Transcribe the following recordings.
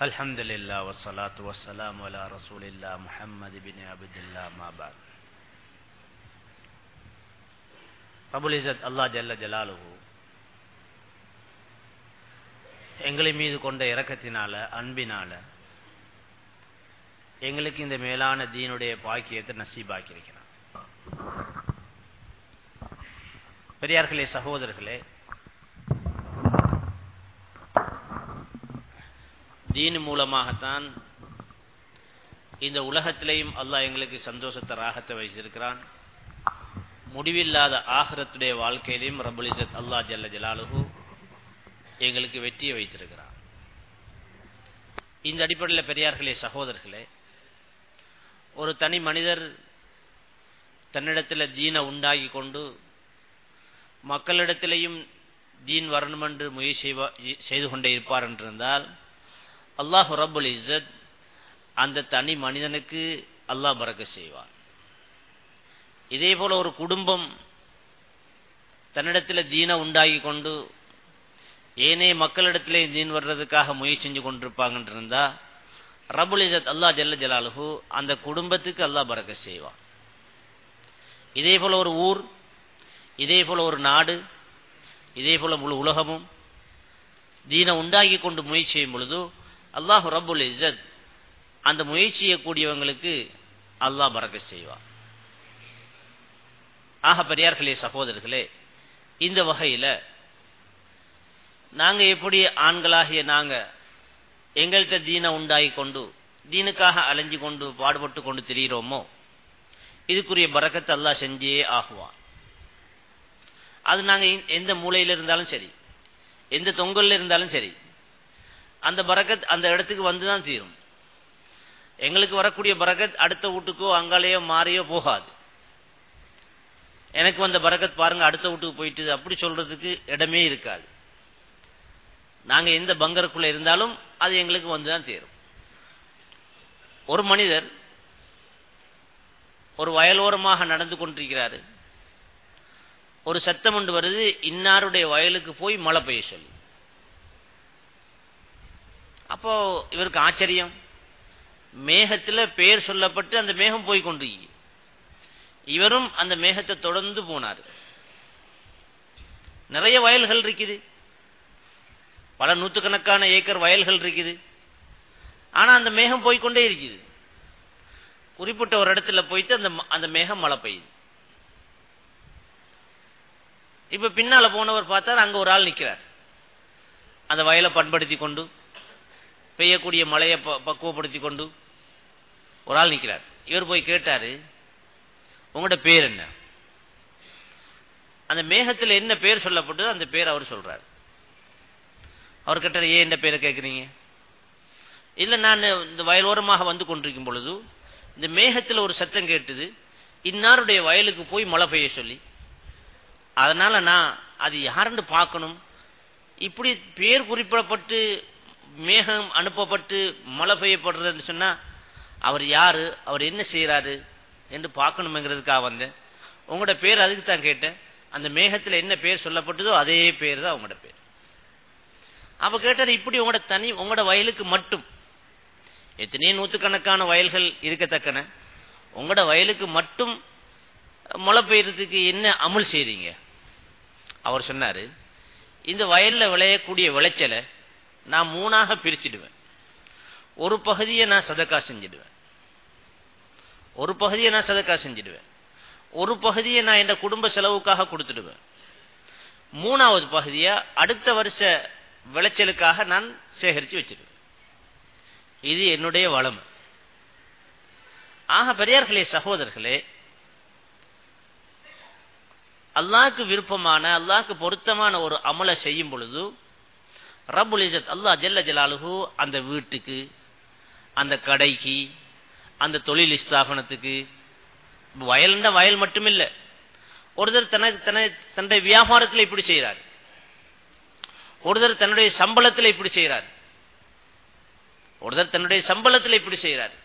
الحمد لله والصلاة والسلام على رسول الله محمد بن عبد الله ما بعد அபுல் இசத் அல்லா ஜல்ல ஜலாலுஹு எங்களை மீது கொண்ட இரக்கத்தினால அன்பினால எங்களுக்கு இந்த மேலான தீனுடைய பாக்கியத்தை நசீபாக்கியிருக்கிறான் பெரியார்களே சகோதரர்களே தீன் மூலமாகத்தான் இந்த உலகத்திலையும் அல்லாஹ் எங்களுக்கு சந்தோஷத்தை ராகத்தை வைத்திருக்கிறான். முடிவில்லாத ஆகரத்துடைய வாழ்க்கையிலையும் ரபுலிசத் அல்லாஹ் ஜல்ல ஜலாலுகு எங்களுக்கு வெற்றியை வைத்திருக்கிறான். இந்த அடிப்படையில் பெரியார்களே சகோதரர்களே ஒரு தனி மனிதர் தன்னிடத்தில் தீனை உண்டாகி கொண்டு மக்களிடத்திலையும் தீன் வரணுமென்று முயற்சி செய்து கொண்டே இருப்பார் என்றிருந்தால் அல்லாஹு ரபுல் இசத் அந்த தனி மனிதனுக்கு அல்லாஹ் பறக்க செய்வான். இதே போல ஒரு குடும்பம் தன்னிடத்தில் தீன உண்டாகி கொண்டு ஏனைய மக்களிடத்திலே தீன் வர்றதுக்காக முயற்சி செஞ்சு கொண்டிருப்பாங்கன்னு இருந்தா ரபுல் இசத் அல்லா ஜல்ல ஜலாலுஹு அந்த குடும்பத்துக்கு அல்லாஹ் பறக்க செய்வான். இதே போல ஒரு ஊர் இதே போல ஒரு நாடு இதே போல முழு உலகமும் தீன உண்டாகி கொண்டு முயற்சி செய்யும் பொழுது அல்லாஹு ரபுல் இசத் அந்த முயற்சியை கூடியவங்களுக்கு அல்லாஹ் பறக்க செய்வான். ஆக பெரியார்களே சகோதரர்களே இந்த வகையில நாங்க எப்படி ஆண்களாகிய நாங்க எங்கள்கிட்ட தீனை உண்டாகி கொண்டு தீனுக்காக அலைஞ்சு கொண்டு பாடுபட்டு கொண்டு திரியிறோமோ இதுக்குரிய பறக்கத்தை அல்லா செஞ்சே ஆகுவான். அது நாங்க எந்த மூலையில இருந்தாலும் சரி எந்த தொங்கல்ல இருந்தாலும் சரி அந்த பறக்கத் அந்த இடத்துக்கு வந்துதான் தீரும். எங்களுக்கு வரக்கூடிய பறக்கத் அடுத்த வீட்டுக்கோ அங்காலேயோ மாறியோ போகாது. எனக்கு வந்த பறக்கத் பாருங்க அடுத்த வீட்டுக்கு போயிட்டு அப்படி சொல்றதுக்கு இடமே இருக்காது. நாங்க எந்த பங்கருக்குள்ள இருந்தாலும் அது எங்களுக்கு வந்துதான் தீரும் ஒரு மனிதர் ஒரு வயலோரமாக நடந்து கொண்டிருக்கிறாரு. ஒரு சத்தம் ஒன்று வருது இன்னாருடைய வயலுக்கு போய் மழை பெய்ய சொல்லி. அப்போ இவருக்கு ஆச்சரியம். மேகத்தில் பேர் சொல்லப்பட்டு அந்த மேகம் போய் கொண்டு. இவரும் அந்த மேகத்தை தொடர்ந்து போனார். நிறைய வயல்கள் இருக்குது. பல நூற்றுக்கணக்கான ஏக்கர் வயல்கள் இருக்குது. ஆனா அந்த மேகம் போய்கொண்டே இருக்குது. குறிப்பிட்ட ஒரு இடத்துல போயிட்டு அந்த அந்த மேகம் மழை பெய்யுது. இப்ப பின்னால போனவர் பார்த்தார் அங்க ஒரு ஆள் நிற்கிறார் அந்த வயலை பண்படுத்தி கொண்டு பெய்யக்கூடிய மழையை பக்குவப்படுத்தி கொண்டு ஒரு ஆள் நிற்கிறார். இவர் போய் கேட்டாரு உங்களோட பேர் என்ன? அந்த மேகத்தில் என்ன பேர் சொல்லப்பட்டதோ அந்த பேர் அவர் சொல்றாரு. அவர் கிட்ட ஏன் என்ன பேரை கேட்குறீங்க இல்லை நான் இந்த வயலோரமாக வந்து கொண்டிருக்கும் பொழுது இந்த மேகத்தில் ஒரு சத்தம் கேட்டுது. இன்னாருடைய வயலுக்கு போய் மழை பெய்ய சொல்லி. அதனால நான் அது யாருன்னு பார்க்கணும். இப்படி பேர் குறிப்பிடப்பட்டு மேகம் அனுப்பப்பட்டு மழை பெய்யப்படுறதுன்னு சொன்னால் அவர் யார்? அவர் என்ன செய்கிறாரு என்று பார்க்கணுங்கிறதுக்காக வந்தேன். உங்களோட பேர் அதுக்கு தான் கேட்டேன். அந்த மேகத்தில் என்ன பேர் சொல்லப்பட்டதோ அதே பேர் தான் உங்களோட பேர். அப்ப கேட்டார் இப்படி உங்களோட தனி உங்களோட வயலுக்கு மட்டும். எத்தனையோ நூற்றுக்கணக்கான வயல்கள் இருக்கத்தக்கன. உங்களோட வயலுக்கு மட்டும் மழை பெய்யறதுக்கு என்ன அமல் செய்றீங்க? அவர் சொன்னாரு இந்த வயல்ல விளையக்கூடிய விளைச்சலை நான் மூணாக பிரிச்சிடுவேன். ஒரு பகுதியை நான் சதக்கா செஞ்சிடுவேன். ஒரு பகுதியை நான் சதக்கா செஞ்சிடுவேன். ஒரு பகுதியை நான் என் குடும்ப செலவுக்காக கொடுத்துடுவேன். மூணாவது பகுதியை அடுத்த வருஷ விளைச்சலுக்காக நான் சேகரித்து வச்சிருவேன் இது என்னுடைய வளம். ஆக பெரியார்களே சகோதரர்களே அல்லாக்கு விருப்பமான அல்லாக்கு பொருத்தமான ஒரு அமலை செய்யும் பொழுது ரபுல் இசத் அல்லா ஜெல்ல ஜலாலுகு அந்த வீட்டுக்கு அந்த கடைக்கு அந்த தொழில் ஸ்தாபனத்துக்கு வயல்ன்ற வயல் மட்டுமில்லை. ஒருத்தர் தனக்கு தன தன்னுடைய வியாபாரத்தில் இப்படி செய்கிறார் ஒருத்தர் தன்னுடைய சம்பளத்தில் இப்படி செய்கிறார் ஒருத்தர் தன்னுடைய சம்பளத்தில் இப்படி செய்கிறார்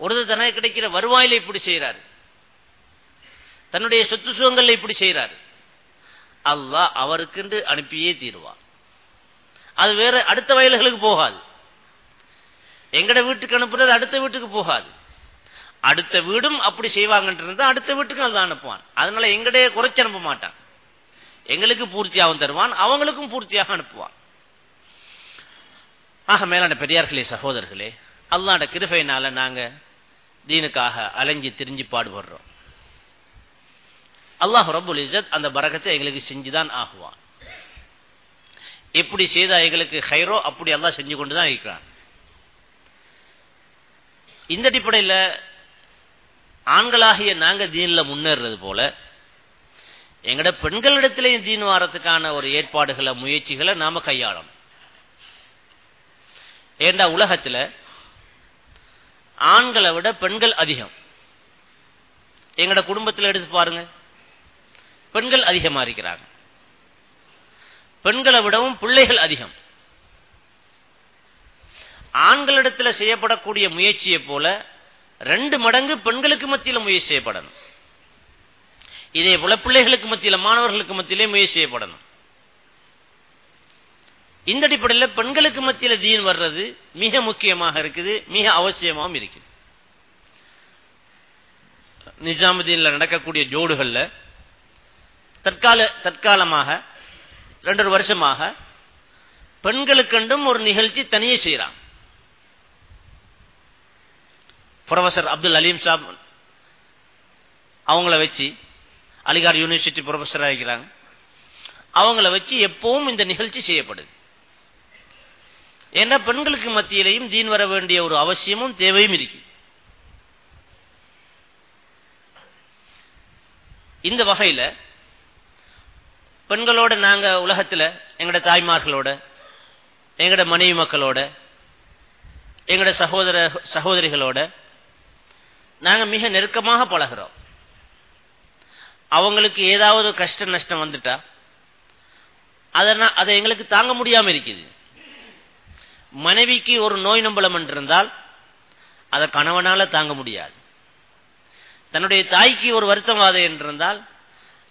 ஒருத்தர் தனக்கு கிடைக்கிற வருவாயில இப்படி செய்கிறார் தன்னுடைய சொத்து சுகங்கள்ல இப்படி செய்கிறார் அல்லாஹ் அவருக்கென்று அனுப்பியே தீருவார் அது வேற அடுத்த வயல்களுக்கு போகாது. எங்கட வீட்டுக்கு அனுப்புறது அடுத்த வீட்டுக்கு போகாது. அடுத்த வீடும் அப்படி செய்வாங்கன்றது அடுத்த வீட்டுக்கு அதுதான் அனுப்புவான். அதனால எங்கடைய குறைச்சி அனுப்ப மாட்டான். எங்களுக்கு பூர்த்தியாகவும் தருவான் அவங்களுக்கும் பூர்த்தியாக அனுப்புவான். ஆக மேலான பெரியார்களே சகோதரர்களே அல்லாட கிருபையினால நாங்க தீனுக்காக அலைஞ்சி திரிஞ்சு பாடுபடுறோம். அல்லாஹ் ரபுல் இசத் அந்த பரகத்தை எங்களுக்கு செஞ்சுதான் ஆகுவான். எப்படி செய்தா எங்களுக்கு ஹைரோ அப்படி எல்லாம் செஞ்சு கொண்டு தான் இருக்கிறான். இந்த அடிப்படையில் ஆண்களாகிய நாங்கள் தீனில் முன்னேறது போல எங்கட பெண்களிடத்திலேயும் தீன் வாரத்துக்கான ஒரு ஏற்பாடுகளை முயற்சிகளை நாம கையாளணும். ஏண்டா உலகத்தில் ஆண்களை விட பெண்கள் அதிகம்? எங்கட குடும்பத்தில் எடுத்து பாருங்க. பெண்கள் அதிகமா இருக்கிறாங்க. பெண்களை விடவும் பிள்ளைகள் அதிகம். ஆண்களிடத்தில் செய்யப்படக்கூடிய முயற்சியை போல ரெண்டு மடங்கு பெண்களுக்கு மத்தியில் முயற்சி செய்யப்படணும். இதே போல பிள்ளைகளுக்கு மத்தியில் மாணவர்களுக்கு மத்தியிலே முயற்சி செய்யப்படணும். இந்த அடிப்படையில் பெண்களுக்கு மத்தியில் தீன் வர்றது மிக முக்கியமாக இருக்குது மிக அவசியமாகவும் இருக்குது. நிஜாமுதீன்ல நடக்கக்கூடிய ஜோடுகள்ல தற்கால தற்காலமாக ரெண்டொரு வருஷமாக பெண்களுக்கென்றும் ஒரு நிகழ்ச்சி தனியே செய்யறான். ப்ரொஃபசர் அப்துல் அலீம் சாப் அவங்கள வச்சு அலிகார் யூனிவர்சிட்டி ப்ரொஃபஸராக இருக்கிறாங்க அவங்கள வச்சு எப்பவும் இந்த நிகழ்ச்சி செய்யப்படுது. ஏன்னா பெண்களுக்கு மத்தியிலையும் தீன் வர வேண்டிய ஒரு அவசியமும் தேவையும் இருக்கு. இந்த வகையில் பெண்களோட நாங்க உலகத்துல எங்கட தாய்மார்களோட எங்கட மனைவி மக்களோட எங்கட சகோதர சகோதரிகளோட நாங்க மிக நெருக்கமாக பழகிறோம். அவங்களுக்கு ஏதாவது கஷ்ட நஷ்டம் வந்துட்டா அதனால் அதை எங்களுக்கு தாங்க முடியாம இருக்குது. மனைவிக்கு ஒரு நோய் நம்பலம் என்றிருந்தால் அதை கணவனால தாங்க முடியாது. தன்னுடைய தாய்க்கு ஒரு வருத்தம் வாதை என்றிருந்தால்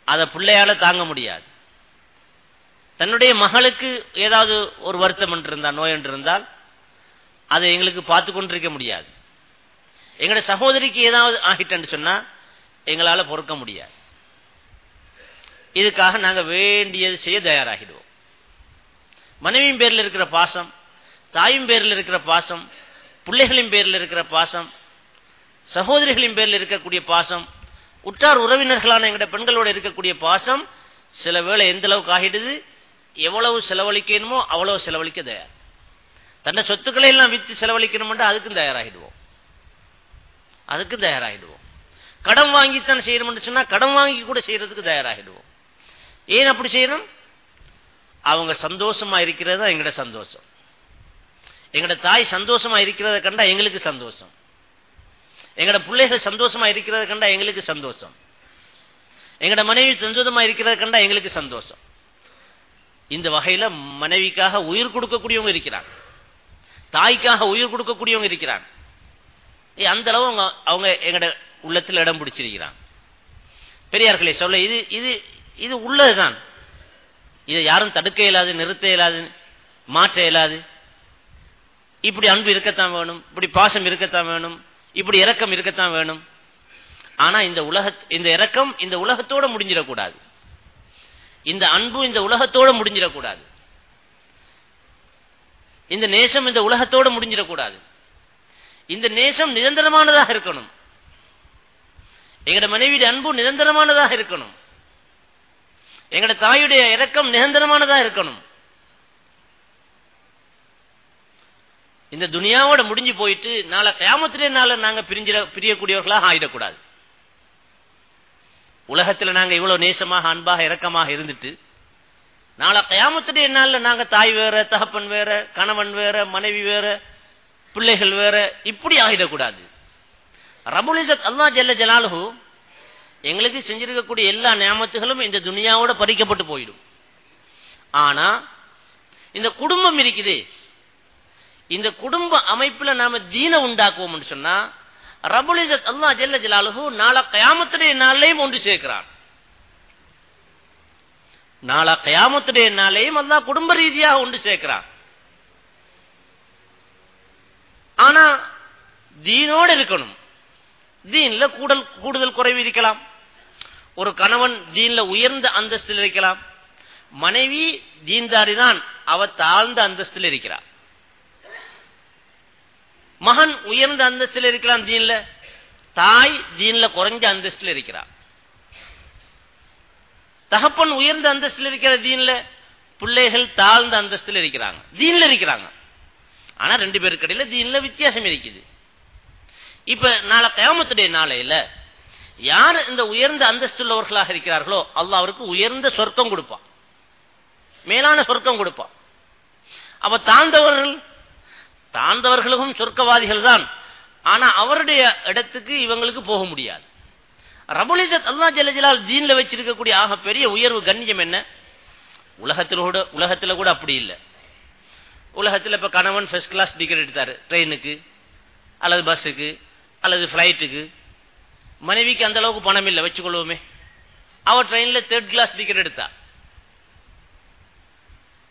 அதை பிள்ளையால தாங்க முடியாது. தன்னுடைய மகளுக்கு ஏதாவது ஒரு வருத்தம் என்று இருந்தால் நோய் என்றிருந்தால் அதை எங்களுக்கு பார்த்து கொண்டிருக்க முடியாது. எங்களோட சகோதரிக்கு ஏதாவது ஆகிட்டேன்னு சொன்னா எங்களால பொறுக்க முடியாது. இதுக்காக நாங்க வேண்டியது செய்ய தயாராகிடுவோம். மனைவியின் பேரில் இருக்கிற பாசம் தாயும் பேரில் இருக்கிற பாசம் பிள்ளைகளின் பேரில் இருக்கிற பாசம் சகோதரிகளின் பேரில் இருக்கக்கூடிய பாசம் உற்றார் உறவினர்களான எங்களோட பெண்களோட இருக்கக்கூடிய பாசம் சில வேளை எந்த அளவுக்கு ஆகிடுது? எவ்வளவு செலவழிக்கணுமோ அவ்வளவு செலவழிக்க தயார். தன்னை சொத்துக்களை எல்லாம் வித்து செலவழிக்கணும் அதுக்கும் தயாராகிடுவோம். அதுக்கும் தயாராகிடுவோம். கடன் வாங்கித்தான் செய்யணும்னு சொன்னா கடன் வாங்கி கூட செய்யறதுக்கு தயாராகிடுவோம். ஏன் அப்படி செய்யணும்? அவங்க சந்தோஷமா இருக்கிறது தான் எங்கட சந்தோஷம்? எங்கட தாய் சந்தோஷமா இருக்கிறத கண்டா எங்களுக்கு சந்தோஷம். எங்கட பிள்ளைகள் சந்தோஷமா இருக்கிறத கண்டா எங்களுக்கு சந்தோஷம். எங்கட மனைவி சந்தோஷமா இருக்கிறத கண்டா எங்களுக்கு சந்தோஷம். இந்த வகையில மனைவிக்காக உயிர் கொடுக்கக்கூடியவங்க இருக்கிறாங்க. தாய்க்காக உயிர் கொடுக்கக்கூடியவங்க இருக்கிறாங்க. அந்த அளவு அவங்க அவங்க எங்கட உள்ளத்தில் இடம் பிடிச்சிருக்கிறாங்க. பெரியார்களே சொல்ல இது இது இது உள்ளதுதான். இதை யாரும் தடுக்க இயலாது நிறுத்த இயலாது மாற்ற இயலாது. இப்படி அன்பு இருக்கத்தான் வேணும் இப்படி பாசம் இருக்கத்தான் வேணும் இப்படி இறக்கம் இருக்கத்தான் வேணும். ஆனா இந்த உலக இந்த இறக்கம் இந்த உலகத்தோட முடிஞ்சிடக்கூடாது. இந்த அன்பு இந்த உலகத்தோட முடிஞ்சிடக்கூடாது. இந்த நேசம் இந்த உலகத்தோட முடிஞ்சிடக்கூடாது. இந்த நேசம் நிரந்தரமானதாக இருக்கணும். எங்கட மனைவியுடைய அன்பு நிரந்தரமானதாக இருக்கணும். எங்கட தாயுடைய இறக்கம் நிரந்தரமானதாக இருக்கணும். இந்த துனியாவோட முடிஞ்சு போயிட்டு நாளை கிராமத்திலே நாளை நாங்க பிரிஞ்சிட பிரியக்கூடியவர்களாக ஆயிடக்கூடாது. உலகத்தில் நாங்க இவ்வளவு நேசமாக அன்பாக இரக்கமாக இருந்துட்டு நாளை கயாமத்துடைய நாளில் நாங்க தாய் வேற தகப்பன் வேற கணவன் வேற மனைவி வேற பிள்ளைகள் வேற இப்படி ஆகிடக்கூடாது. ரபுலிசத் அல்லா ஜெல்ல ஜலாலுஹு எங்களுக்கு செஞ்சிருக்கக்கூடிய எல்லா நியமத்துகளும் இந்த துனியாவோட பறிக்கப்பட்டு போயிடும். ஆனா இந்த குடும்பம் இருக்குது இந்த குடும்ப அமைப்புல நாம தீன உண்டாக்குவோம்னு சொன்னா ரபுலிசத் அல்லா ஜெல்ல ஜலாலுஹு நாளா கயாமத்துடைய நாளையும் ஒன்று சேர்க்கிறான். நாளா கயாமத்துடைய நாளையும் அல்லா குடும்ப ரீதியாக ஒன்று சேர்க்கிறான். ஆனா தீனோடு இருக்கணும். தீன்ல கூடல் கூடுதல் குறைவு இருக்கலாம். ஒரு கணவன் தீன்ல உயர்ந்த அந்தஸ்தில் இருக்கலாம். மனைவி தீன்தாரி தான் அவ தாழ்ந்த அந்தஸ்தில் இருக்கிறார் மகன் உயர்ந்த அந்தஸ்தில் இருக்கலாம் தீன்ல தாய் தீன்ல குறைஞ்ச அந்தஸ்தில் இருக்கிறார் தகப்பன் உயர்ந்த அந்தஸ்தில் இருக்கிற தீன்ல பிள்ளைகள் தாழ்ந்த அந்தஸ்தில் இருக்கிறாங்க. தீன்ல இருக்கிறாங்க. ஆனா ரெண்டு பேருக்கு இடையில தீன்ல வித்தியாசம் இருக்குது. இப்ப நாளை கயாமத்துடைய நாளையில யார் இந்த உயர்ந்த அந்தஸ்துள்ளவர்களாக இருக்கிறார்களோ அல்லாஹ் அவருக்கு உயர்ந்த சொர்க்கம் கொடுப்பான். மேலான சொர்க்கம் கொடுப்பான். அப்ப தாழ்ந்தவர்கள் தாழ்ந்தவர்களும் சொர்க்கவாதிகள் தான். ஆனா அவருடைய இடத்துக்கு இவங்களுக்கு போக முடியாது. ரபுலிசத் அல்லா ஜலஜலால் ஜீன்ல வச்சிருக்கக்கூடிய ஆக பெரிய உயர்வு கண்ணியம் என்ன? உலகத்தில் கூட உலகத்துல கூட அப்படி இல்லை. உலகத்தில் இப்ப கணவன் ஃபர்ஸ்ட் கிளாஸ் டிக்கெட் எடுத்தாரு. ட்ரெயினுக்கு அல்லது பஸ்ஸுக்கு அல்லது ஃபிளைட்டுக்கு மனைவிக்கு அந்த அளவுக்கு பணம் இல்லை வச்சுக்கொள்வோமே. அவ ட்ரெயின்ல தேர்ட் கிளாஸ் டிக்கெட் எடுத்தா.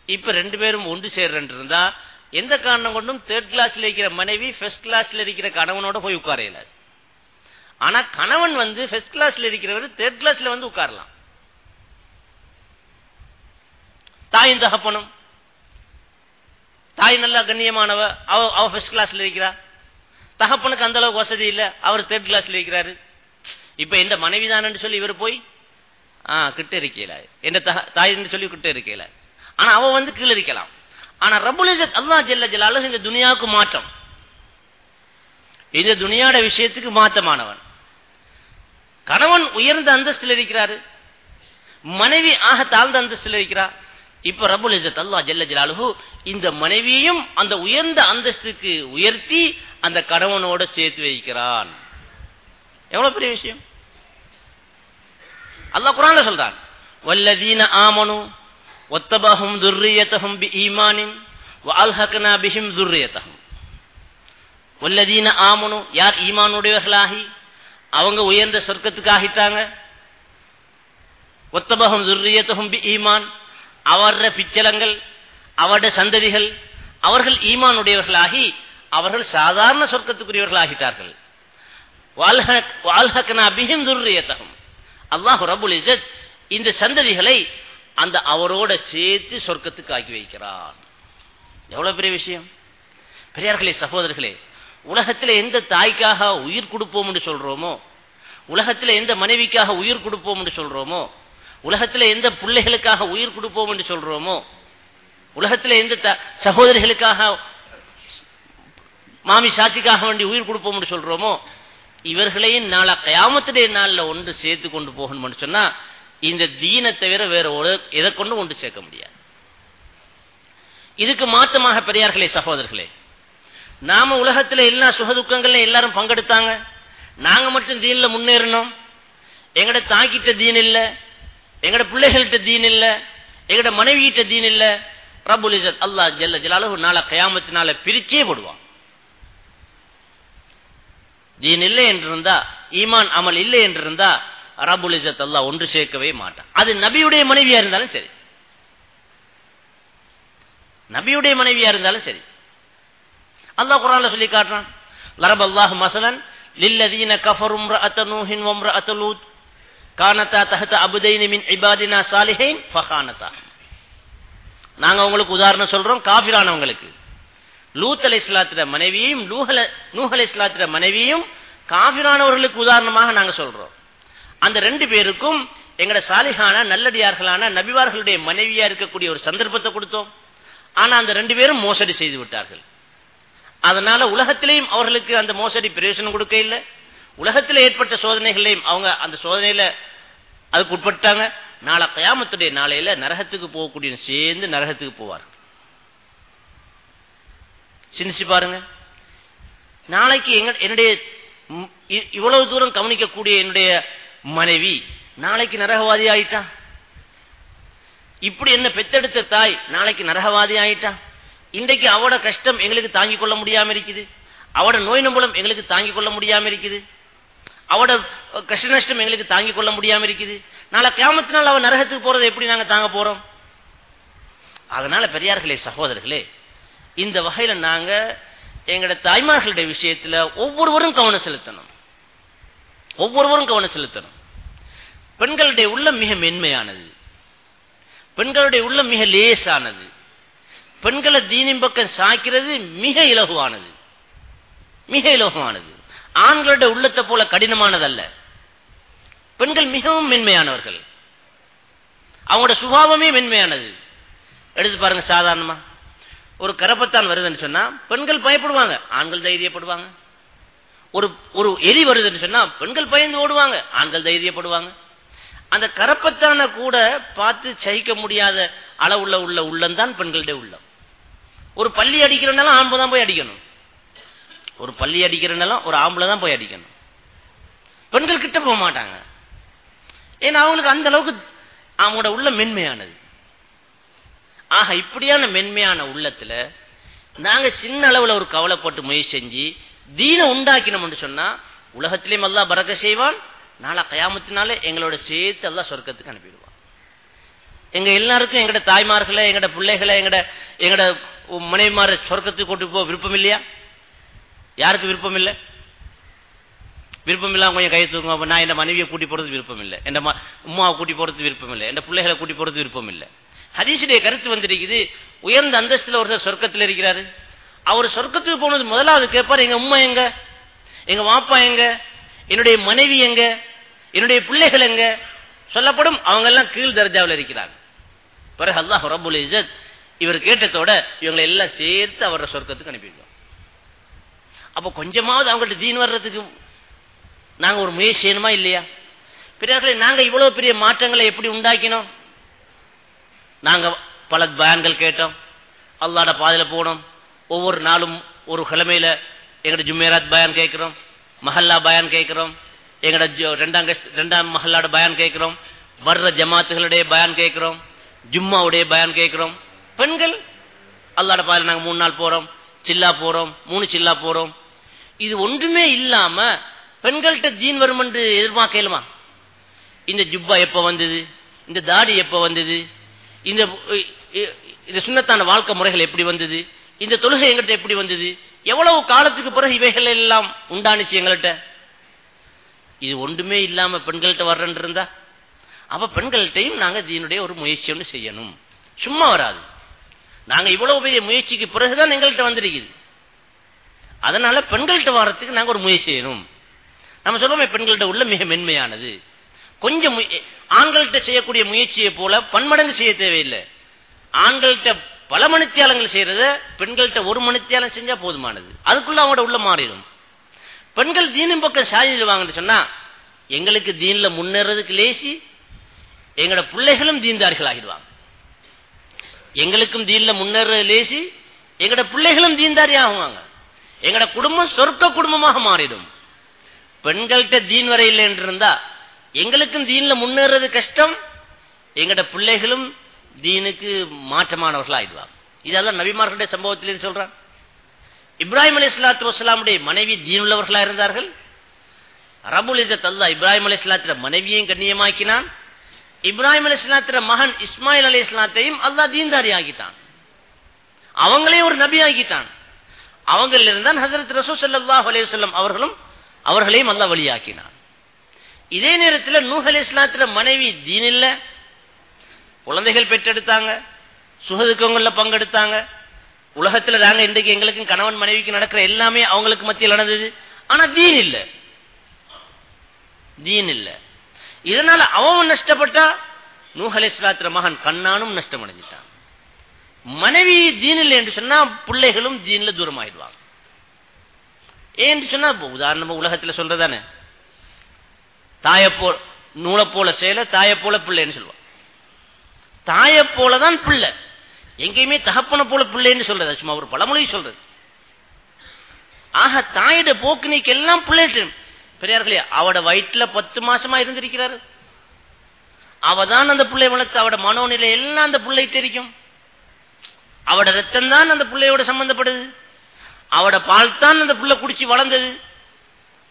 இப்ப ரெண்டு பேரும் ஒன்று சேர்றன் இருந்தா எந்த காரணம் கொண்டும் தேர்ட் கிளாஸ்ல இருக்கிற மனைவி ஃபர்ஸ்ட் கிளாஸ்ல இருக்கிற கணவனோட போய் உட்கார இயலாது ஆனா கணவன் வந்து ஃபர்ஸ்ட் கிளாஸ்ல இருக்கிறவர் தேர்ட் கிளாஸ்ல வந்து உட்காரலாம். தாயின் தகப்பனும் தாய் நல்லா கண்ணியமானவ அவ அவ ஃபர்ஸ்ட் கிளாஸ்ல இருக்கிறா? தகப்பனுக்கு அந்த அளவுக்கு வசதி இல்ல அவர் தேர்ட் கிளாஸ்ல இருக்கிறாரு. இப்ப எந்த மனைவி தான் சொல்லி இவர் போய் ஆ கிட்ட இருக்கல எந்த தாய் சொல்லி கிட்ட இருக்கல ஆனா அவ வந்து கீழே இருக்கலாம். ஆனா ரபுலிசத் அல்லா ஜெல்ல ஜலாலு இந்த துனியாவுக்கு மாற்றம். இந்த துனியாட விஷயத்துக்கு மாற்றமானவன். கணவன் உயர்ந்த அந்தஸ்தில் இருக்கிறாரு. மனைவி ஆக தாழ்ந்த அந்தஸ்தில் இருக்கிறார் இப்ப ரபுல் இசத் அல்லா ஜெல்ல ஜலாலுஹு இந்த மனைவியையும் அந்த உயர்ந்த அந்தஸ்துக்கு உயர்த்தி அந்த கணவனோட சேர்த்து வைக்கிறான். எவ்வளவு பெரிய விஷயம்? அல்லா குரான்ல சொல்றான் வல்லதீன ஆமனு ஒத்தபஹும் துர்ரியத்தஹும் பி ஈமானின் வஅல்ஹக்னா பிஹிம் துர்ரியத்தஹும் வல்லதீன யார் ஈமானுடையவர்களாகி அவங்க உயர்ந்த சொர்க்கத்துக்கு ஆகிட்டாங்க ஒத்தபகம் துர்ரியத்தகும் பி ஈமான் அவர பிச்சலங்கள் அவருடைய சந்ததிகள் அவர்கள் ஈமானுடையவர்களாகி அவர்கள் சாதாரண சொர்க்கத்துக்குரியவர்கள் ஆகிட்டார்கள் துர்ரியத்தகம் அல்லாஹு ரபுல் இசத் இந்த சந்ததிகளை அந்த அவரோட சேர்த்து சொர்க்கத்துக்கு ஆக்கி வைக்கிறான் எவ்வளவு பெரிய விஷயம்? பெரியார்களே சகோதரர்களே உலகத்தில் எந்த தாய்க்காக உயிர் கொடுப்போம் என்று சொல்றோமோ உலகத்தில் எந்த மனைவிக்காக உயிர் கொடுப்போம் என்று சொல்றோமோ உலகத்தில் எந்த பிள்ளைகளுக்காக உயிர் கொடுப்போம் என்று சொல்றோமோ உலகத்தில் எந்த சகோதரிகளுக்காக மாமி சாட்சிக்காக வேண்டி உயிர் கொடுப்போம் என்று சொல்றோமோ இவர்களையும் நாளா கயாமத்துடைய நாளில் ஒன்று சேர்த்து கொண்டு போகணும்னு சொன்னா இந்த தீனை தவிர வேற ஒரு எதை கொண்டு ஒன்று சேர்க்க முடியாது. இதுக்கு மாற்றமாக பெரியார்களே சகோதரர்களே நாம உலகத்துல எல்லா சுகதுக்கங்கள்ல எல்லாரும் பங்கெடுத்தாங்க. நாங்க மட்டும் தீன்ல முன்னேறணும். எங்கட தாக்கிட்ட தீன் இல்ல. எங்கட பிள்ளைகள்கிட்ட தீன் இல்ல. எங்கட மனைவியிட்ட தீன் இல்ல. ரபுல் இசத் அல்லா ஜல்ல ஜலாலு நாள கயாமத்தினால பிரிச்சே போடுவான். தீன் இல்லை என்று இருந்தா ஈமான் அமல் இல்லை என்று இருந்தா ரபுல் இசத் அல்லா ஒன்று சேர்க்கவே மாட்டான். அது நபியுடைய மனைவியா இருந்தாலும் சரி. நபியுடைய மனைவியா இருந்தாலும் சரி. அல்லாஹ் குரான்ல சொல்லி காட்டுறான். லரப் அல்லாஹ் மசலன் லில்லதீன கஃபரும் ரஅத நூஹின் வம்ரஅத லூத் கானதா தஹத அபுதைன் மின் இபாதினா சாலிஹைன் ஃபகானதா நாங்க உங்களுக்கு உதாரணம் சொல்றோம் காஃபிரானவங்களுக்கு லூத் அலை இஸ்லாத்திர மனைவியையும் நூஹலை நூஹ் அலை இஸ்லாத்திர மனைவியையும் காஃபிரானவர்களுக்கு உதாரணமாக நாங்க சொல்றோம். அந்த ரெண்டு பேருக்கும் எங்கட சாலிகான நல்லடியார்களான நபிவார்களுடைய மனைவியா இருக்கக்கூடிய ஒரு சந்தர்ப்பத்தை கொடுத்தோம். ஆனா அந்த ரெண்டு பேரும் மோசடி செய்து விட்டார்கள். அதனால உலகத்திலேயும் அவர்களுக்கு அந்த மோசடி பிரயோஜனம் கொடுக்க இல்லை. உலகத்தில் ஏற்பட்ட சோதனைகளையும் அவங்க அந்த சோதனையில அதுக்கு உட்பட்டாங்க. நாளை கயாமத்துடைய நாளையில நரகத்துக்கு போகக்கூடிய சேர்ந்து நரகத்துக்கு போவார். சிந்திச்சு பாருங்க. நாளைக்கு எங்க என்னுடைய இவ்வளவு தூரம் கவனிக்கக்கூடிய என்னுடைய மனைவி நாளைக்கு நரகவாதி ஆயிட்டா? இப்படி என்ன பெத்தெடுத்த தாய் நாளைக்கு நரகவாதி ஆயிட்டா? இன்றைக்கு அவட கஷ்டம் எங்களுக்கு தாங்கிக் கொள்ள முடியாம இருக்குது. அவட நோய் நம்பளம் எங்களுக்கு தாங்கிக் கொள்ள முடியாம இருக்குது. அவட கஷ்ட நஷ்டம் எங்களுக்கு தாங்கிக் கொள்ள முடியாம இருக்குது. நாளை கிராமத்தினால் அவன் நரகத்துக்கு போறதை எப்படி நாங்க தாங்க போறோம்? அதனால பெரியார்களே சகோதரர்களே இந்த வகையில நாங்க எங்களோட தாய்மார்களுடைய விஷயத்துல ஒவ்வொருவரும் கவனம் செலுத்தணும். ஒவ்வொருவரும் கவனம் செலுத்தணும். பெண்களுடைய உள்ளம் மிக மென்மையானது. பெண்களுடைய உள்ளம் மிக லேசானது. பெண்களை தீனின் பக்கம் சாய்க்கிறது மிக இலகுவானது. மிக இலகுவானது. ஆண்களுடைய உள்ளத்தை போல கடினமானதல்ல. பெண்கள் மிகவும் மென்மையானவர்கள். அவங்களோட சுபாவமே மென்மையானது. எடுத்து பாருங்க சாதாரணமா. ஒரு கரப்பத்தான் வருதுன்னு சொன்னா பெண்கள் பயப்படுவாங்க. ஆண்கள் தைரியப்படுவாங்க. ஒரு ஒரு எலி வருதுன்னு சொன்னா பெண்கள் பயந்து ஓடுவாங்க. ஆண்கள் தைரியப்படுவாங்க. அந்த கரப்பத்தான கூட பார்த்து சகிக்க முடியாத அளவுள்ள உள்ள உள்ளம் தான் பெண்களுடைய உள்ளம். ஒரு பள்ளி அடிக்கிறனாலும் ஆம்பளை தான் போய் அடிக்கணும். ஒரு பள்ளி அடிக்கிறனாலும் ஒரு ஆம்பளை தான் போய் அடிக்கணும். பெண்கள் கிட்ட போக மாட்டாங்க. ஏன்னா அவங்களுக்கு அந்த அளவுக்கு அவங்களோட உள்ள மென்மையானது. ஆக இப்படியான மென்மையான உள்ளத்துல நாங்க சின்ன அளவுல ஒரு கவலைப்பட்டு முயற்சி செஞ்சு தீன உண்டாக்கினோம்னு சொன்னா உலகத்திலேயும் அல்லா பறக்க செய்வான் நாளா கயாமத்தினால எங்களோட சேர்த்து எல்லாம் சொர்க்கத்துக்கு அனுப்பிடுவான். எங்க எல்லாருக்கும் எங்கட தாய்மார்களை எங்கட பிள்ளைகளை எங்கட எங்கட மனைவிமார சொர்க்கத்துக்கு கூட்டு போக விருப்பம் இல்லையா? யாருக்கு விருப்பம் இல்லை? விருப்பம் இல்லாம கொஞ்சம் கை தூங்க நான் என் மனைவியை கூட்டி போறது விருப்பம் இல்லை. என் உமாவை கூட்டி போறது விருப்பம் இல்லை. என் பிள்ளைகளை கூட்டி போறது விருப்பம் இல்லை. ஹதீசுடைய கருத்து வந்திருக்குது. உயர்ந்த அந்தஸ்துல ஒருத்தர் சொர்க்கத்தில் இருக்கிறாரு. அவர் சொர்க்கத்துக்கு போனது முதலாவது கேட்பார் எங்க உம்மா எங்க? எங்க வாப்பா எங்க? என்னுடைய மனைவி எங்க? என்னுடைய பிள்ளைகள் எங்க? சொல்லப்படும் அவங்க எல்லாம் கீழ் தர்ஜாவில் இருக்கிறாங்க. பிறகு அல்லாஹ் ரபுல் இசத் இவர் கேட்டதோட இவங்களை எல்லாம் சேர்த்து அவரோட சொர்க்கத்துக்கு அனுப்பிடுவோம் அப்போ கொஞ்சமாவது அவங்கள்ட்ட தீன் வர்றதுக்கு நாங்கள் ஒரு முயற்சி செய்யணுமா இல்லையா? பெரியார்களே நாங்கள் இவ்வளோ பெரிய மாற்றங்களை எப்படி உண்டாக்கினோம்? நாங்கள் பல பயன்கள் கேட்டோம். அல்லாட பாதையில் போனோம். ஒவ்வொரு நாளும் ஒரு கிழமையில் எங்கள்கிட்ட ஜும்மேராத் பயன் கேட்குறோம். மஹல்லா பயான் கேட்கிறோம். எங்களோட ரெண்டாம் ரெண்டாம் மஹல்லாட பயான் கேட்கிறோம். வர்ற ஜமாத்துகளுடைய பயான் கேட்கிறோம். ஜும்மாவுடைய பயான் கேட்கிறோம். பெண்கள் அல்லாட பாதையில் நாங்கள் மூணு நாள் போறோம். சில்லா போறோம். மூணு சில்லா போறோம். இது ஒன்றுமே இல்லாம பெண்கள்கிட்ட ஜீன் வரும் என்று எதிர்பார்க்கலுமா? இந்த ஜுப்பா எப்ப வந்தது? இந்த தாடி எப்ப வந்தது? இந்த இந்த சுண்ணத்தான வாழ்க்கை முறைகள் எப்படி வந்தது? இந்த தொழுகை எங்கிட்ட எப்படி வந்தது? எவ்வளவு காலத்துக்கு பிறகு இவைகள் எல்லாம் உண்டானுச்சு எங்கள்கிட்ட இது ஒன்றுமே இல்லாம பெண்கள்கிட்ட வர்றன் இருந்தா? அப்ப பெண்கள்கிட்டையும் நாங்க இதனுடைய ஒரு முயற்சி ஒன்று செய்யணும். சும்மா வராது. நாங்க இவ்வளவு பெரிய முயற்சிக்கு பிறகுதான் எங்கள்கிட்ட வந்திருக்குது. அதனால பெண்கள்கிட்ட வர்றதுக்கு நாங்க ஒரு முயற்சி செய்யணும். நம்ம சொல்லுவோமே பெண்கள்கிட்ட உள்ள மிக மென்மையானது. கொஞ்சம் ஆண்கள்கிட்ட செய்யக்கூடிய முயற்சியை போல பன்மடங்கு செய்ய தேவையில்லை. ஆண்கள்கிட்ட பல மணித்தியாலங்கள் செய்யறத பெண்கள்கிட்ட ஒரு மணித்தியாலம் செஞ்சா போதுமானது. அதுக்குள்ள அவங்களோட உள்ள மாறிடும். பெண்கள் தீனின் பக்கம் சாதிடுவாங்கன்னு சொன்னா எங்களுக்கு தீன்ல முன்னேறதுக்கு லேசி எங்களோட பிள்ளைகளும் தீந்தார்கள் ஆகிடுவாங்க. எங்களுக்கும் தீன்ல முன்னேறது லேசி எங்களோட பிள்ளைகளும் தீன்தாரி ஆகுவாங்க. எங்களோட குடும்பம் சொர்க்க குடும்பமாக மாறிடும். பெண்கள்கிட்ட தீன் வரை என்று இருந்தா எங்களுக்கும் தீன்ல முன்னேறது கஷ்டம் எங்கட பிள்ளைகளும் தீனுக்கு மாற்றமானவர்கள் ஆயிடுவாங்க இதெல்லாம் நபிமார்களுடைய சம்பவத்திலேயே சொல்றான். இப்ராஹிம் அலி இஸ்லாத்து வஸ்லாமுடைய மனைவி தீனுள்ளவர்களா இருந்தார்கள்? ரபுல் இசத் அல்லா இப்ராஹிம் அலி இஸ்லாத்திர மனைவியையும் கண்ணியமாக்கினான். இப்ராஹிம் அலி இஸ்லாத்திர மகன் இஸ்மாயில் அலி இஸ்லாத்தையும் அல்லா தீன்தாரி ஆகிட்டான் அவங்களையும் ஒரு நபி ஆகிட்டான் அவங்களில் இருந்தான் ஹசரத் ரசூ சல்லாஹ் அலையம் அவர்களும் அவர்களையும் அல்லா வழியாக்கினான். இதே நேரத்தில் நூஹ் அலி இஸ்லாத்திர மனைவி தீன் இல்ல குழந்தைகள் பெற்றெடுத்தாங்க. சுகதுக்கங்களில் பங்கெடுத்தாங்க. உலகத்துல நாங்கள் இன்றைக்கு எங்களுக்கும் கணவன் மனைவிக்கு நடக்கிற எல்லாமே அவங்களுக்கு மத்தியில் நடந்தது. ஆனா தீன் இல்ல. தீன் இல்ல. இதனால அவன் நஷ்டப்பட்டா நூஹ் மகன் கண்ணானும் நஷ்டம் அடைஞ்சிட்டான் மனைவி தீன் இல்லை என்று சொன்னா பிள்ளைகளும் தீன்ல தூரம் ஆயிடுவாங்க ஏன்னு சொன்னா உதாரணமா உலகத்துல சொல்றதானே. தாயை போல நூலை போல செயல தாயை போல பிள்ளைன்னு சொல்லுவான் தாயை போலதான் பிள்ளை. எங்கேயுமே தகப்பனை போல பிள்ளைன்னு சொல்றது. சும்மா ஒரு பழமொழி சொல்றது. ஆக தாயோட போக்கு நீக்கு எல்லாம் பிள்ளைட்டு பெரியார்களே அவட வயிற்றுல பத்து மாசமா இருந்திருக்கிறாரு. அவதான் அந்த பிள்ளை வளர்த்து அவட மனோநிலை எல்லாம் அந்த பிள்ளை தெரிக்கும் அவட ரத்தம் தான் அந்த பிள்ளையோட சம்பந்தப்படுது. அவட பால் தான் அந்த பிள்ளை குடிச்சு வளர்ந்தது.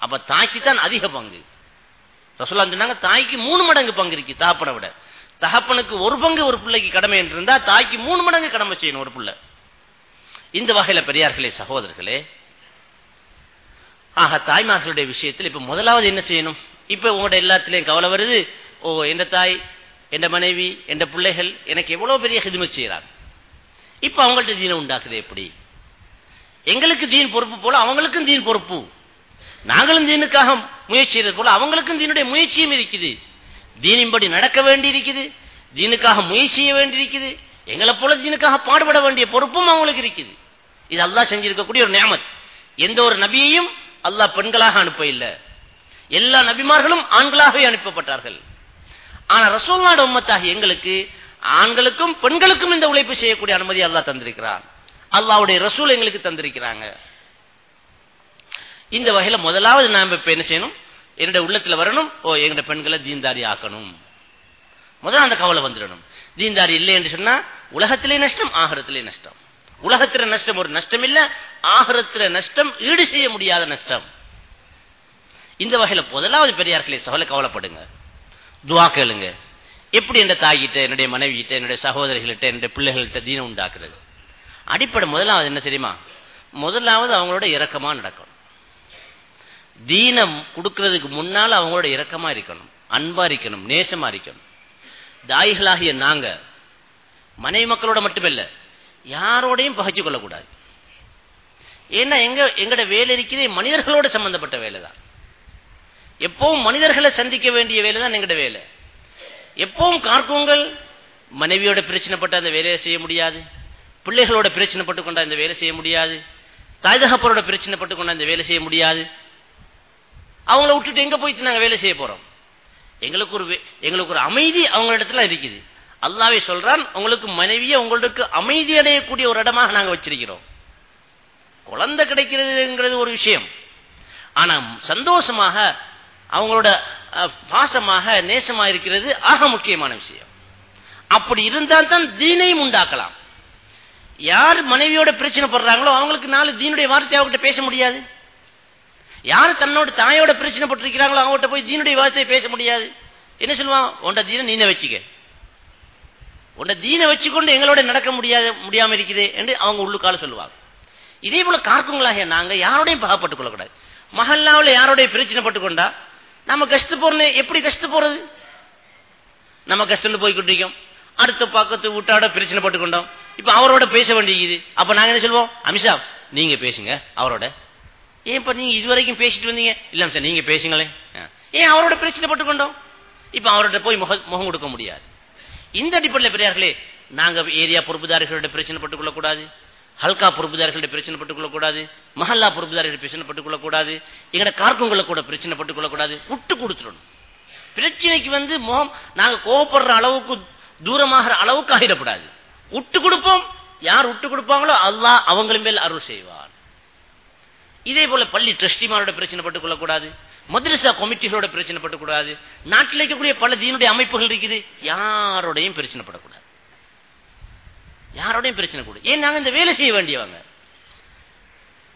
அப்ப தாய்க்கு தான் அதிக பங்கு. ரசோல்லா சொன்னாங்க தாய்க்கு மூணு மடங்கு பங்கு இருக்கு தகப்பனை விட. தகப்பனுக்கு ஒரு பங்கு ஒரு பிள்ளைக்கு கடமை என்று இருந்தா தாய்க்கு மூணு மடங்கு கடமை செய்யணும் ஒரு பிள்ளை. இந்த வகையில பெரியார்களே சகோதரர்களே ஆக தாய்மார்களுடைய விஷயத்தில் இப்ப முதலாவது என்ன செய்யணும்? இப்ப உங்களோட எல்லாத்திலையும் கவலை வருது. ஓ எந்த தாய் எந்த மனைவி எந்த பிள்ளைகள் எனக்கு எவ்வளவு பெரிய ஹிதுமை செய்யறாங்க இப்ப அவங்கள்ட்ட தீனை உண்டாக்குது எப்படி? எங்களுக்கு தீன் பொறுப்பு போல அவங்களுக்கும் தீன் பொறுப்பு. நாங்களும் தீனுக்காக முயற்சி செய்யறது போல அவங்களுக்கும் தீனுடைய முயற்சியும் இருக்குது. தீனின்படி நடக்க வேண்டி இருக்குது தீனுக்காக முயற்சி செய்ய வேண்டி இருக்குது எங்களை போல தீனுக்காக பாடுபட வேண்டிய பொறுப்பும் அவங்களுக்கு இருக்குது. இது அல்லாஹ் செஞ்சிருக்கக்கூடிய ஒரு நியமத். எந்த ஒரு நபியையும் அல்லாஹ் பெண்களாக அனுப்ப இல்லை எல்லா நபிமார்களும் ஆண்களாகவே அனுப்பப்பட்டார்கள். ஆனா ரசோல்லாட உம்மத்தாக எங்களுக்கு ஆண்களுக்கும் பெண்களுக்கும் இந்த உழைப்பு செய்யக்கூடிய அனுமதி அல்லாஹ் தந்திருக்கிறான். அல்லாவுடைய ரசூல் எங்களுக்கு தந்திருக்கிறாங்க. இந்த வகையில முதலாவது நாம இப்ப என்ன செய்யணும்? என்னுடைய உள்ளத்துல வரணும் ஓ எங்க பெண்களை தீன்தாரி ஆக்கணும். முதல்ல அந்த கவலை வந்துடணும். தீன்தாரி இல்லை என்று சொன்னா உலகத்திலே நஷ்டம் ஆகரத்திலே நஷ்டம். உலகத்தில நஷ்டம் ஒரு நஷ்டம் இல்ல ஆகரத்தில நஷ்டம் ஈடு செய்ய முடியாத நஷ்டம். இந்த வகையில முதலாவது பெரியார்களே சகல கவலைப்படுங்க. துவா கேளுங்க. எப்படி என் தாய்கிட்ட என்னுடைய மனைவிகிட்ட என்னுடைய சகோதரிகள்கிட்ட என்னுடைய பிள்ளைகள்கிட்ட தீனம் உண்டாக்குறது? அடிப்படை முதலாவது என்ன தெரியுமா? முதலாவது அவங்களோட இறக்கமா நடக்கும் தீனம் கொடுக்கறதுக்கு முன்னால் அவங்களோட இரக்கமா இருக்கணும் அன்பா இருக்கணும் நேசமா இருக்கணும். தாய்களாகிய நாங்க மனைவி மக்களோட மட்டுமில்ல யாரோடையும் பகைச்சு கொள்ளக்கூடாது. ஏன்னா எங்க எங்கட வேலை இருக்கிறதே மனிதர்களோட சம்பந்தப்பட்ட வேலை தான் எப்பவும் மனிதர்களை சந்திக்க வேண்டிய வேலை தான் எங்கட வேலை. எப்பவும் கார்க்குங்கள் மனைவியோட பிரச்சனைப்பட்ட அந்த வேலையை செய்ய முடியாது. பிள்ளைகளோட பிரச்சனைப்பட்டு கொண்ட அந்த வேலை செய்ய முடியாது. தாய் தகப்பரோட பிரச்சனைப்பட்டு கொண்ட வேலை செய்ய முடியாது. அவங்கள விட்டுட்டு எங்க போயிட்டு நாங்க வேலை செய்ய போறோம்? எங்களுக்கு ஒரு எங்களுக்கு ஒரு அமைதி அவங்களிடத்துல இருக்குது. அல்லாவே சொல்றான் உங்களுக்கு மனைவியை உங்களுக்கு அமைதி அடையக்கூடிய ஒரு இடமாக நாங்க வச்சிருக்கிறோம். குழந்தை கிடைக்கிறதுங்கிறது ஒரு விஷயம். ஆனா சந்தோஷமாக அவங்களோட பாசமாக நேசமாக இருக்கிறது ஆக முக்கியமான விஷயம். அப்படி இருந்தால் தான் தீனையும் உண்டாக்கலாம். யார் மனைவியோட பிரச்சனை படுறாங்களோ அவங்களுக்கு நாலு தீனுடைய வார்த்தை அவங்ககிட்ட பேச முடியாது. யார் தன்னோட தாயோட பிரச்சனை பட்டிருக்கிறாங்களோ அவங்ககிட்ட போய் தீனுடைய வார்த்தையை பேச முடியாது. என்ன சொல்லுவான்? உண்ட தீனை நீனை வச்சுக்க. உண்ட தீனை வச்சுக்கொண்டு எங்களோட நடக்க முடியாது முடியாம இருக்குது என்று அவங்க உள்ளுக்கால சொல்லுவாங்க. இதே போல கார்க்குங்களாக நாங்க யாரோடையும் பகப்பட்டுக் கொள்ளக்கூடாது. மஹல்லாவில் யாரோடைய பிரச்சனை பட்டுக்கொண்டா நம்ம கஷ்ட போறது எப்படி கஷ்ட போறது? நம்ம கஷ்டம்னு போய்கிட்டிருக்கோம் அடுத்த பக்கத்து வீட்டாட பிரச்சனை பட்டுக்கொண்டோம். இப்ப அவரோட பேச வேண்டியது. அப்ப நாங்க என்ன சொல்லுவோம் அமிஷா நீங்க பேசுங்க. அவரோட ஏன் இப்ப நீங்க இதுவரைக்கும் பேசிட்டு வந்தீங்க? இல்ல சார் நீங்க பேசுங்களேன் ஏன் அவரோட பிரச்சனை போட்டுக்கொண்டோம்? இப்ப அவர்கிட்ட போய் முக முகம் கொடுக்க முடியாது. இந்த அடிப்படையில் பெரியார்களே நாங்க ஏரியா பொறுப்புதாரிகளோட பிரச்சனை பட்டுக்கொள்ளக்கூடாது. ஹல்கா பொறுப்புதாரிகளோட பிரச்சனை பட்டுக்கொள்ளக்கூடாது. மஹல்லா பொறுப்புதாரிகள் பிரச்சனை பட்டுக் எங்களோட கார்க்குங்களை கூட பிரச்சனை பட்டுக் கொள்ளக்கூடாது விட்டு கொடுத்துடணும். பிரச்சனைக்கு வந்து முகம் நாங்க கோவப்படுற அளவுக்கு தூரமாகிற அளவுக்கு ஆகிடக்கூடாது. விட்டு கொடுப்போம். யார் விட்டு கொடுப்பாங்களோ அல்லா அவங்களும் மேல் அருள் செய்வார். இதே போல பள்ளி ட்ரஸ்டிமாரோட பிரச்சனை பட்டுக் கொள்ளக்கூடாது மதுரசா கமிட்டிகளோட பிரச்சனை பட்டுக்கூடாது நாட்டில் இருக்கக்கூடிய பல தீனுடைய அமைப்புகள் இருக்குது யாரோடையும் பிரச்சனை படக்கூடாது. யாரோடையும் பிரச்சனை கூட ஏன் நாங்க இந்த வேலை செய்ய வேண்டியவங்க?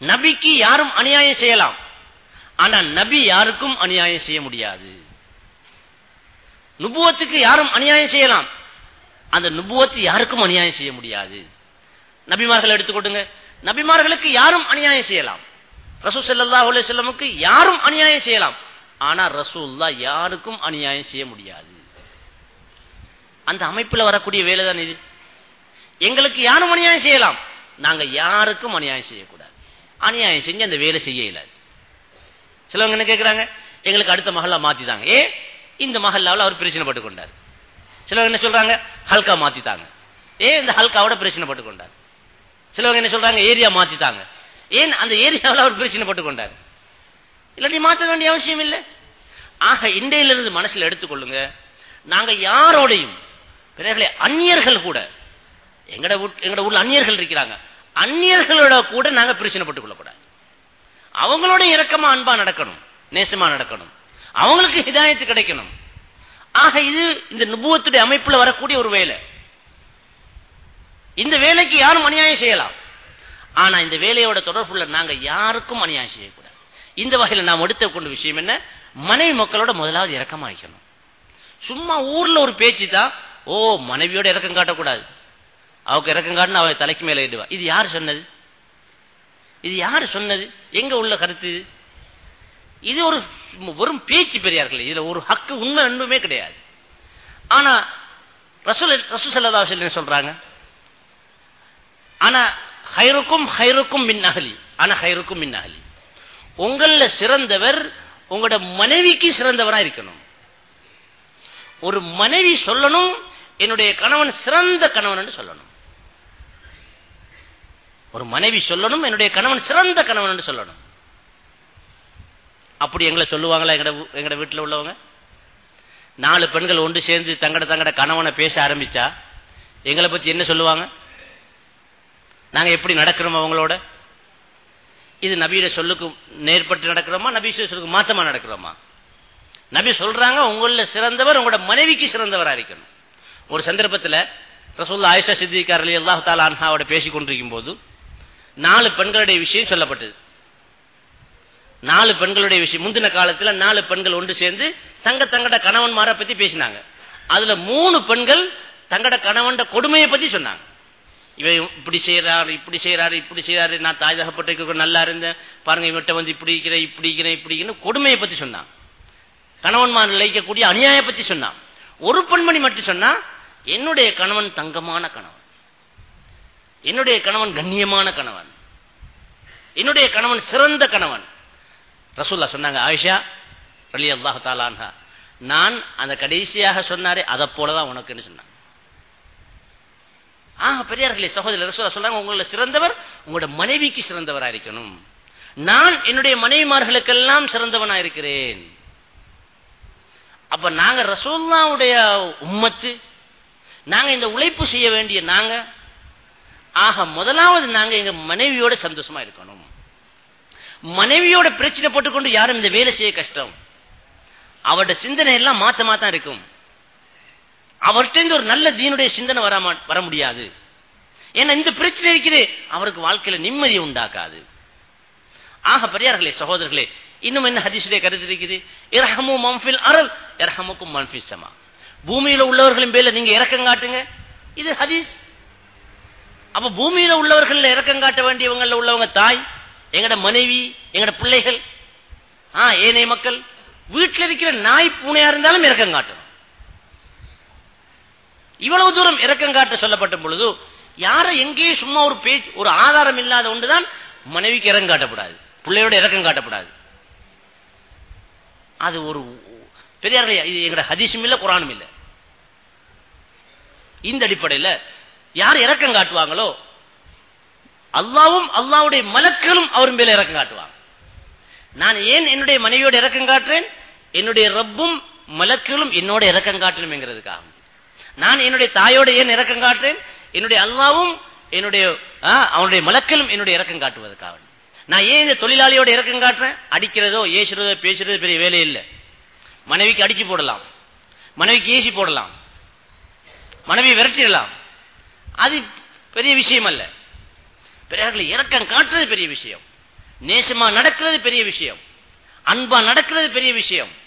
நபிக்கு யாரும் அநியாயம் செய்யலாம். ஆனா நபி யாருக்கும் அநியாயம் செய்ய முடியாது. நுபுவத்துக்கு யாரும் அநியாயம் செய்யலாம். அந்த நுபுவத்து யாருக்கும் அநியாயம் செய்ய முடியாது. நபிமார்கள் எடுத்துக்கொடுங்க நபிமார்களுக்கு யாரும் அநியாயம் செய்யலாம். ரசூ உள்ள செல்லமுக்கு யாரும் அநியாயம் செய்யலாம். ஆனா ரசூல்லா யாருக்கும் அநியாயம் செய்ய முடியாது. அந்த அமைப்புல வரக்கூடிய வேலை தான் இது. எங்களுக்கு யாரும் அநியாயம் செய்யலாம். நாங்க யாருக்கும் அநியாயம் செய்யக்கூடாது. அநியாயம் செஞ்சு அந்த வேலை செய்ய இயலாது. சிலவங்க என்ன கேட்கிறாங்க எங்களுக்கு அடுத்த மகளா மாத்திட்டாங்க ஏ இந்த மகல்லாவில் அவர் பிரச்சனை பட்டு கொண்டார். சிலவங்க என்ன சொல்றாங்க? ஹல்கா மாத்திட்டாங்க ஏ இந்த ஹல்காவோட பிரச்சனை பட்டு கொண்டார்? சிலவங்க என்ன சொல்றாங்க? ஏரியா மாத்திட்டாங்க ஏன் அந்த ஏரியாவில் அவர் பிரச்சனை பட்டு கொண்டார் இல்லாட்டி மாற்ற வேண்டிய அவசியம் இல்லை. ஆக இன்றையிலிருந்து மனசில் எடுத்துக்கொள்ளுங்க. நாங்க யாரோடையும் பிறர்களே அந்நியர்கள் கூட எங்கட எங்கட ஊர்ல அந்நியர்கள் இருக்கிறாங்க. அந்நியர்களோட கூட நாங்க பிரச்சனை பட்டுக் கொள்ளக்கூடாது அவங்களோட இறக்கமா அன்பா நடக்கணும். நேசமா நடக்கணும். அவங்களுக்கு ஹிதாயத்து கிடைக்கணும். ஆக இது இந்த நுபுவத்துடைய அமைப்புல வரக்கூடிய ஒரு வேலை. இந்த வேலைக்கு யாரும் அநியாயம் செய்யலாம். ஆனா இந்த வேலையோட தொடர்புள்ள நாங்க யாருக்கும் அநியாயம் செய்யக்கூடாது. இந்த வகையில் நாம் எடுத்த கொண்ட விஷயம் என்ன? மனைவி மக்களோட முதலாவது இறக்கமா வைக்கணும் சும்மா ஊர்ல ஒரு பேச்சு தான் ஓ மனைவியோட இறக்கம் காட்டக்கூடாது. அவக்கு இறக்கம் காட்டுன்னு அவ தலைக்கு மேல இடுவா இது யார் சொன்னது? இது யார் சொன்னது? எங்க உள்ள கருத்து இது? ஒரு வெறும் பேச்சு பெரியார்கள். இதுல ஒரு ஹக்கு உண்மை ஒன்றுமே கிடையாது. ஆனா ரசூல் ரசூல் சல்லா சொல்றாங்க? ஆனா ஹைருக்கும் ஹைருக்கும் மின் அகலி ஆனா ஹைருக்கும் மின் அகலி உங்கள சிறந்தவர் உங்களோட மனைவிக்கு சிறந்தவரா இருக்கணும். ஒரு மனைவி சொல்லணும் என்னுடைய கணவன் சிறந்த கணவன் என்று சொல்லணும். ஒரு மனைவி சொல்லணும் என்னுடைய கணவன் சிறந்த கணவன் என்று சொல்லணும். அப்படி எங்களை சொல்லுவாங்களா எங்கட எங்கட வீட்டில் உள்ளவங்க? நாலு பெண்கள் ஒன்று சேர்ந்து தங்கட தங்கட கணவனை பேச ஆரம்பிச்சா எங்களை பத்தி என்ன சொல்லுவாங்க? நாங்க எப்படி நடக்கிறோம் அவங்களோட? இது நபியோட சொல்லுக்கு நேர்பட்டு நடக்கிறோமா? நபி சொல்லுக்கு மாத்தமா நடக்கிறோமா? நபி சொல்றாங்க உங்கள சிறந்தவர் உங்களோட மனைவிக்கு சிறந்தவரா இருக்கணும். ஒரு சந்தர்ப்பத்தில் ரசூல்லா ஆயிஷா சித்திகார் அலி அல்லாஹ் தாலா அன்ஹாவோட பேசி கொண்டிருக்கும் போது நாலு பெண்களுடைய விஷயம் சொல்லப்பட்டது. நாலு பெண்களுடைய விஷயம் முந்தின காலத்தில் நாலு பெண்கள் ஒன்று சேர்ந்து தங்க தங்கட கணவன்மாரை பத்தி பேசினாங்க. அதுல மூணு பெண்கள் தங்கட கணவன் கொடுமையை பத்தி சொன்னாங்க. இவன் இப்படி செய்யறாரு இப்படி செய்யறாரு இப்படி செய்யறாரு நான் தாய் தகப்பட்டு நல்லா இருந்தேன். பாருங்க இவன்கிட்ட வந்து இப்படி இருக்கிறேன் இப்படி இருக்கிறேன் இப்படி கொடுமையை பத்தி சொன்னான். கணவன்மார் நிலைக்கக்கூடிய அநியாய பத்தி சொன்னான். ஒரு பெண்மணி மட்டும் சொன்னா என்னுடைய கணவன் தங்கமான கணவன். என்னுடைய கணவன் கண்ணியமான கணவன். என்னுடைய கணவன் சிறந்த கணவன். ரசூல்லா சொன்னாங்க ஆயிஷா அலி அல்லாஹு நான் அந்த கடைசியாக சொன்னாரே அதை போலதான் உனக்குன்னு சொன்னான். ஆஹ் பெரியார்களே சகோதரர் ரசூலா சொல்றாங்க உங்களை சிறந்தவர் உங்களோட மனைவிக்கு சிறந்தவரா இருக்கணும். நான் என்னுடைய மனைவிமார்களுக்கெல்லாம் சிறந்தவனா இருக்கிறேன். அப்ப நாங்க ரசோல்லாவுடைய உம்மத்து நாங்க இந்த உழைப்பு செய்ய வேண்டிய நாங்க ஆக முதலாவது நாங்க எங்க மனைவியோட சந்தோஷமா இருக்கணும். மனைவியோட பிரச்சனை போட்டுக்கொண்டு யாரும் இந்த வேலை செய்ய கஷ்டம். அவருடைய சிந்தனை எல்லாம் மாத்தமா தான் இருக்கும். அவர்கிட்ட ஒரு நல்ல தீனுடைய சிந்தனை வர வர முடியாது ஏன்னா இந்த பிரச்சனை இருக்குது. அவருக்கு வாழ்க்கையில நிம்மதியை உண்டாக்காது. ஆக பெரியார்களே சகோதரர்களே இன்னும் என்ன ஹதிசுடைய கருத்து இருக்குது? இரஹமு மம்ஃபில் அருள் இரஹமுக்கும் மன்ஃபில் சமா. பூமியில உள்ளவர்களின் பேர்ல நீங்க இறக்கம் காட்டுங்க. இது ஹதீஸ். அப்ப பூமியில உள்ளவர்கள் இறக்கம் காட்ட வேண்டியவங்கள உள்ளவங்க தாய் எங்கட மனைவி எங்கட பிள்ளைகள் ஆ ஏனைய மக்கள் வீட்டில் இருக்கிற நாய் பூனையா இருந்தாலும் இறக்கம் காட்டும் இவ்வளவு தூரம் இறக்கம் காட்ட சொல்லப்பட்ட பொழுது யாரை எங்கேயும் சும்மா ஒரு பேச்சு ஒரு ஆதாரம் இல்லாத ஒன்றுதான் மனைவிக்கு இறக்கம் காட்டப்படாது. பிள்ளையோட இறக்கம் காட்டப்படாது. அது ஒரு பெரியார்கள் இது எங்கட ஹதீஸும் இல்லை குரானும் இல்லை. இந்த அடிப்படையில் யார் இறக்கம் காட்டுவாங்களோ அல்லாவும் அல்லாவுடைய மலக்களும் அவர் மேல இறக்கம் காட்டுவாங்க. நான் ஏன் என்னுடைய மனைவியோட இறக்கம் காட்டுறேன்? என்னுடைய ரப்பும் மலக்களும் என்னோட இறக்கம் காட்டணும்ங்கிறதுக்காக. நான் என்னுடைய தாயோடு ஏன் இறக்கம் காட்டுறேன்? என்னுடைய அல்லாவும் என்னுடைய அவனுடைய மலக்களும் என்னுடைய இறக்கம் காட்டுவதற்காக நான் ஏன் இந்த தொழிலாளியோட இறக்கம் காட்டுறேன்? அடிக்கிறதோ ஏசுறதோ பேசுறதோ பெரிய வேலை இல்லை. மனைவிக்கு அடிச்சு போடலாம். மனைவிக்கு ஏசி போடலாம். மனைவி விரட்டிடலாம். அது பெரிய விஷயம் அல்ல. பெரியார்களை இறக்கம் காட்டுறது பெரிய விஷயம். நேசமா நடக்கிறது பெரிய விஷயம். அன்பா நடக்கிறது பெரிய விஷயம்.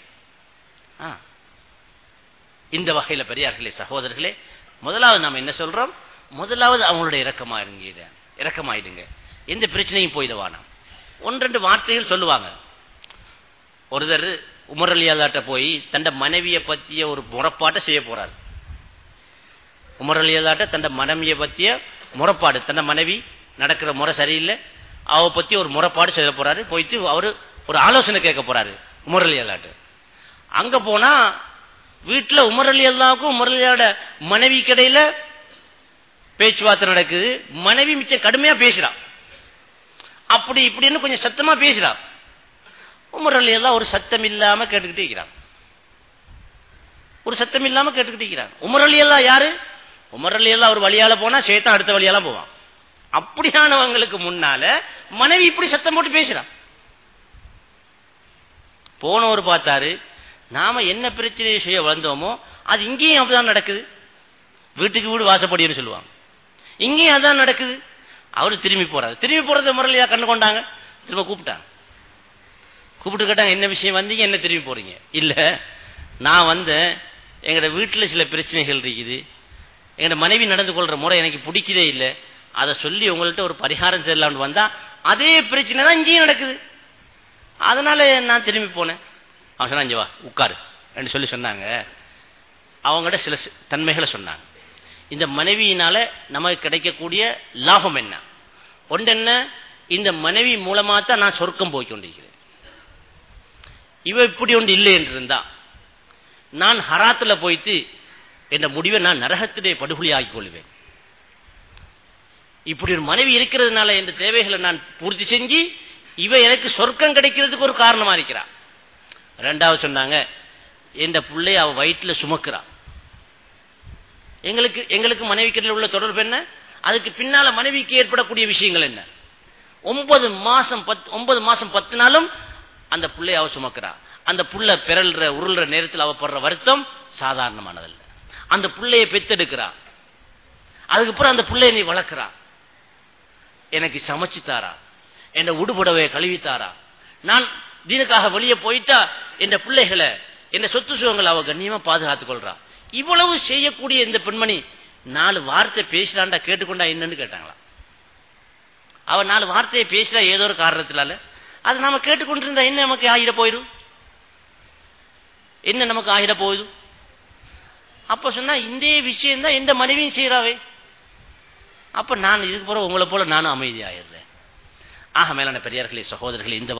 இந்த வகையில பெரியார்களே சகோதரர்களே முதலாவது நாம் என்ன சொல்றோம்? முதலாவது அவங்களுடைய இறக்கமா இருங்க இறக்கமாயிடுங்க எந்த பிரச்சனையும் போயிடுவானா ஒன்றெண்டு வார்த்தைகள் சொல்லுவாங்க. ஒருத்தர் உமர் அலியாதாட்ட போய் தண்ட மனைவியை பற்றிய ஒரு முறப்பாட்டை செய்ய போறார். உமர் அலியாதாட்ட தண்ட மனைவியை பற்றிய முறப்பாடு தண்ட மனைவி நடக்கிற முறை சரியில்லை. அவ பத்தி ஒரு முறைப்பாடு செய்ய போறாரு. போயிட்டு அவரு ஒரு ஆலோசனை கேட்க போறாரு உமர் அலி அங்க போனா வீட்டுல உமர் அலி அல்லாவுக்கும் உமர் அலியோட மனைவி கடையில பேச்சுவார்த்தை நடக்குது. மனைவி மிச்சம் கடுமையா பேசுறான் அப்படி இப்படின்னு கொஞ்சம் சத்தமா பேசுறான் உமர் அலி எல்லாம் ஒரு சத்தம் இல்லாம கேட்டுக்கிட்டே இருக்கிறான். ஒரு சத்தம் இல்லாம கேட்டுக்கிட்டே இருக்கிறான். உமர் அலி எல்லாம் யாரு? உமர் அலி எல்லாம் ஒரு வழியால போனா சேத்தான் அடுத்த வழியால போவான். அப்படியானவங்களுக்கு முன்னால மனைவி இப்படி சத்தம் போட்டு பேசுறான் போனவர் பார்த்தாரு நாம என்ன பிரச்சனை செய்ய வந்தோமோ அது இங்கேயும் அப்படிதான் நடக்குது. வீட்டுக்கு வீடு வாசப்படின்னு சொல்லுவாங்க. இங்கேயும் அதான் நடக்குது. அவரு திரும்பி போறாரு. திரும்பி போறத முரளியா கண்டு கொண்டாங்க. திரும்ப கூப்பிட்டாங்க. கூப்பிட்டு கேட்டாங்க என்ன விஷயம் வந்தீங்க? என்ன திரும்பி போறீங்க? இல்ல நான் வந்தேன். எங்கட வீட்டுல சில பிரச்சனைகள் இருக்குது. எங்கட மனைவி நடந்து கொள்ற முறை எனக்கு பிடிக்கதே இல்லை. அதை சொல்லி உங்கள்கிட்ட ஒரு பரிகாரம் தெரியலாம்னு வந்தா அதே பிரச்சனை தான் இங்கேயும் நடக்குது. அதனால நான் திரும்பி போனேன். அவன் சொன்னான் இங்க வா உட்காரு. என்று சொல்லி சொன்னாங்க. அவங்கள்ட்ட சில தன்மைகளை சொன்னாங்க. இந்த மனைவியினால நமக்கு கிடைக்கக்கூடிய லாபம் என்ன? ஒன்று என்ன? இந்த மனைவி மூலமாக தான் நான் சொர்க்கம் போய் கொண்டிருக்கிறேன். இவ இப்படி ஒன்று இல்லை என்று இருந்தா நான் ஹராத்துல போய்த்து என்ற முடிவை நான் நரகத்திலே படுகொலி ஆக்கிக் கொள்வேன். இப்படி ஒரு மனைவி இருக்கிறதுனால இந்த தேவைகளை நான் பூர்த்தி செஞ்சு இவ எனக்கு சொர்க்கம் கிடைக்கிறதுக்கு ஒரு காரணமா இருக்கிறா. ரெண்டாவது சொன்னாங்க இந்த பிள்ளைய அவ வயிற்றுல சுமக்கிறான் எங்களுக்கு எங்களுக்கு மனைவிக்கு உள்ள தொடர்பு என்ன? அதுக்கு பின்னால மனைவிக்கு ஏற்படக்கூடிய விஷயங்கள் என்ன? ஒன்பது மாசம் பத்து ஒன்பது மாசம் பத்து நாளும் அந்த பிள்ளை அவ சுமக்கிறா. அந்த புள்ள பிறல்ற உருள்ற நேரத்தில் அவ படுற வருத்தம் சாதாரணமானதல்ல. அந்த புள்ளைய பெத்தெடுக்கிறா. அதுக்கப்புறம் அந்த பிள்ளைய நீ வளர்க்கிறா. எனக்கு சமைச்சு தாரா. என் உடுபடவை கழுவி தாரா. நான் தீனுக்காக வெளியே போயிட்டா என் பிள்ளைகளை என் சொத்து சுகங்களை அவ கண்ணியமா பாதுகாத்துக் கொள்றா. இவ்வளவு செய்யக்கூடிய இந்த பெண்மணி நாலு வார்த்தை பேசுறாண்டா கேட்டுக்கொண்டா என்னன்னு கேட்டாங்களா? அவ நாலு வார்த்தையை பேசுறா ஏதோ ஒரு காரணத்தினால. அது நாம கேட்டுக்கொண்டிருந்தா என்ன நமக்கு ஆகிட போயிடும்? என்ன நமக்கு ஆகிட போயிடும்? அப்ப சொன்னா இந்த விஷயம் தான் எந்த மனைவியும் செய்யறாவே அப்ப நான் இதுக்கு போற உங்களை போல நானும் அமைதியாயிடுறேன். ஆக மேலான பெரியார்களே சகோதரர்களே இந்த